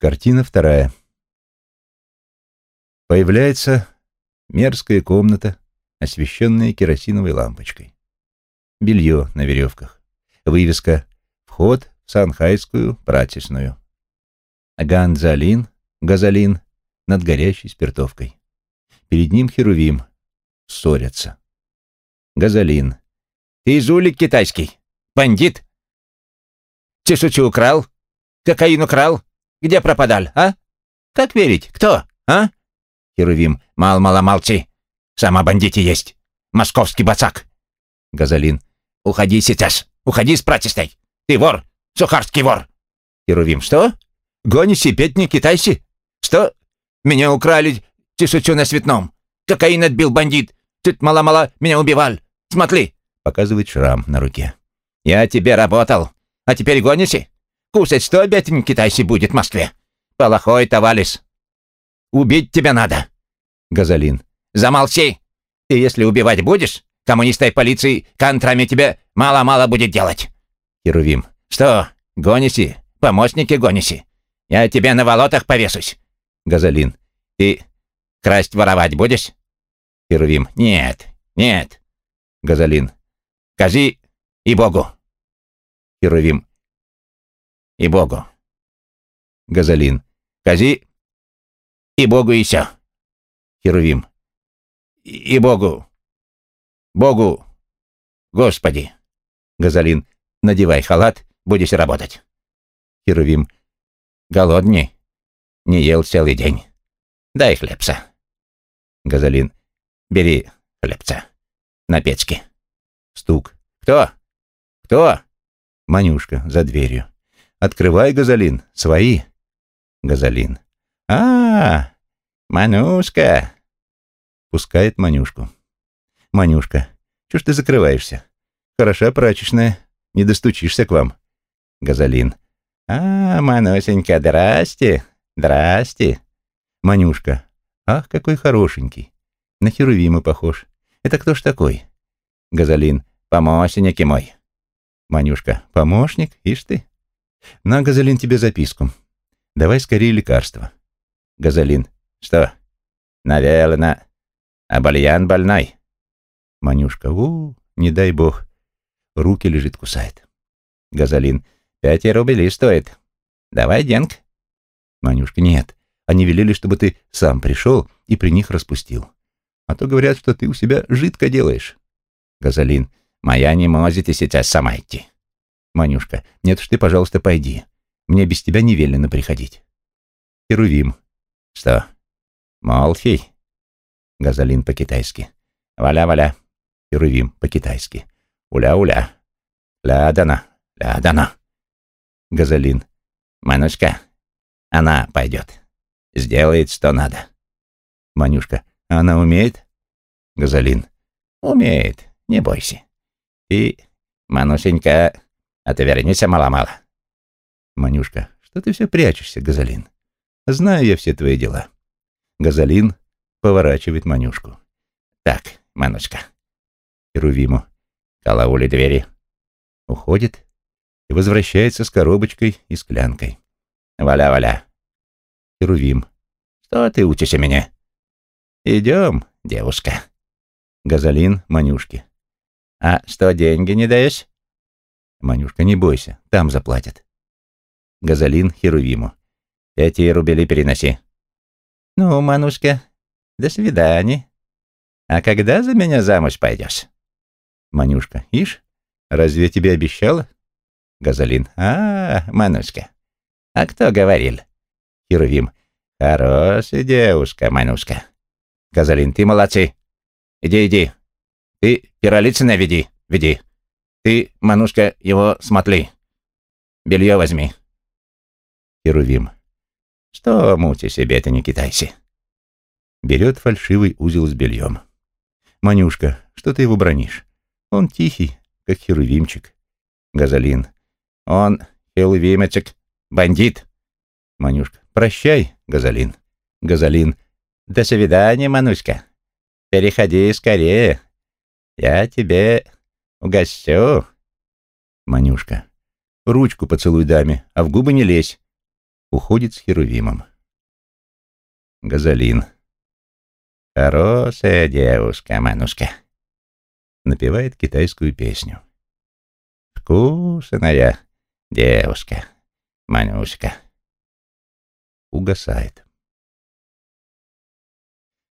Картина вторая. Появляется мерзкая комната, освещенная керосиновой лампочкой. Белье на веревках. Вывеска «Вход в Санхайскую прачечную». Ганзалин, газолин над горящей спиртовкой. Перед ним херувим. Ссорятся. Газолин. «Ты жулик китайский? Бандит? Чесучу украл? Кокаин украл? Где пропадал, а? Как верить? Кто, а? Херувим, мал-мало молчи. Сама бандити есть. Московский бацак. Газолин, уходи сейчас. Уходи с пратистой. Ты вор. Сухарский вор. Херувим, что? Гониси, петни, китайси? Что? Меня украли тисячу на светном. Кокаин отбил бандит. Тут мало-мало меня убивал. Смотри. Показывает шрам на руке. Я тебе работал. А теперь гониси? Кусать сто бетин китайси будет в Москве. Плохой товарищ. Убить тебя надо. Газолин. Замолчи. Ты если убивать будешь, коммунисты и полиции контрами тебе мало-мало будет делать. Херувим. Что, гониси? Помощники гониси? Я тебе на волотах повесусь. Газолин. Ты красть воровать будешь? Херувим. Нет, нет. Газолин. Кажи и Богу. Херувим и Богу. Газолин. Кази и Богу и все. Херувим. И Богу. Богу. Господи. Газолин. Надевай халат, будешь работать. Херувим. Голодный. Не ел целый день. Дай хлебца. Газолин. Бери хлебца. На печке. Стук. Кто? Кто? Манюшка за дверью. Открывай, Газолин, свои. Газолин. А, Манюшка. Пускает Манюшку. Манюшка. Чё ж ты закрываешься? Хороша прачечная, не достучишься к вам. Газолин. А, Манусенька, здрасте, здрасте. Манюшка. Ах, какой хорошенький. На Херувима похож. Это кто ж такой? Газолин. Помощник мой. Манюшка. Помощник? Ишь ты. На, Газолин, тебе записку. Давай скорее лекарство. Газолин. Что? Наверное. А бальян больной. Манюшка. У, не дай бог. Руки лежит, кусает. Газолин. Пять рублей стоит. Давай денг. Манюшка. Нет. Они велели, чтобы ты сам пришел и при них распустил. А то говорят, что ты у себя жидко делаешь. Газолин. Моя не можете сейчас сама идти. Манюшка, нет уж ты, пожалуйста, пойди. Мне без тебя не велено приходить. Херувим. Что? Молфий? Газалин по-китайски. Валя-валя. Херувим по-китайски. Уля-уля. Ля-дана. Ля-дана. Газалин. Манюшка, она пойдет. Сделает, что надо. Манюшка. Она умеет? Газалин. Умеет, не бойся. И, Манусенька, Отвернись, мало-мало. Манюшка, что ты все прячешься, Газалин? Знаю я все твои дела. Газалин поворачивает Манюшку. Так, Маночка. Херувиму. Калаули двери. Уходит и возвращается с коробочкой и склянкой. Валя-валя. Херувим. Что ты учишься меня? Идем, девушка. Газалин Манюшке. А что, деньги не даешь? Манюшка, не бойся, там заплатят. Газолин Херувиму. Эти рубели переноси. Ну, Манушка, до свидания. А когда за меня замуж пойдешь? Манюшка, ишь, разве я тебе обещала? Газолин. А, Манушка. А кто говорил? Херувим. Хорошая девушка, Манушка. Газолин, ты молодцы. Иди, иди. Ты Пиролицына веди, веди. Ты, Манушка, его смотри. Белье возьми. Херувим. Что мути себе ты не китайси? Берет фальшивый узел с бельем. Манюшка, что ты его бронишь? Он тихий, как херувимчик. Газолин. Он, херувимчик, бандит. Манюшка. Прощай, Газолин. Газолин. До свидания, Мануська. Переходи скорее. Я тебе Угощу. Манюшка. Ручку поцелуй даме, а в губы не лезь. Уходит с Херувимом. Газолин. «Хорошая девушка, Манушка», напевает китайскую песню. «Вкусная девушка, Манюшка». Угасает.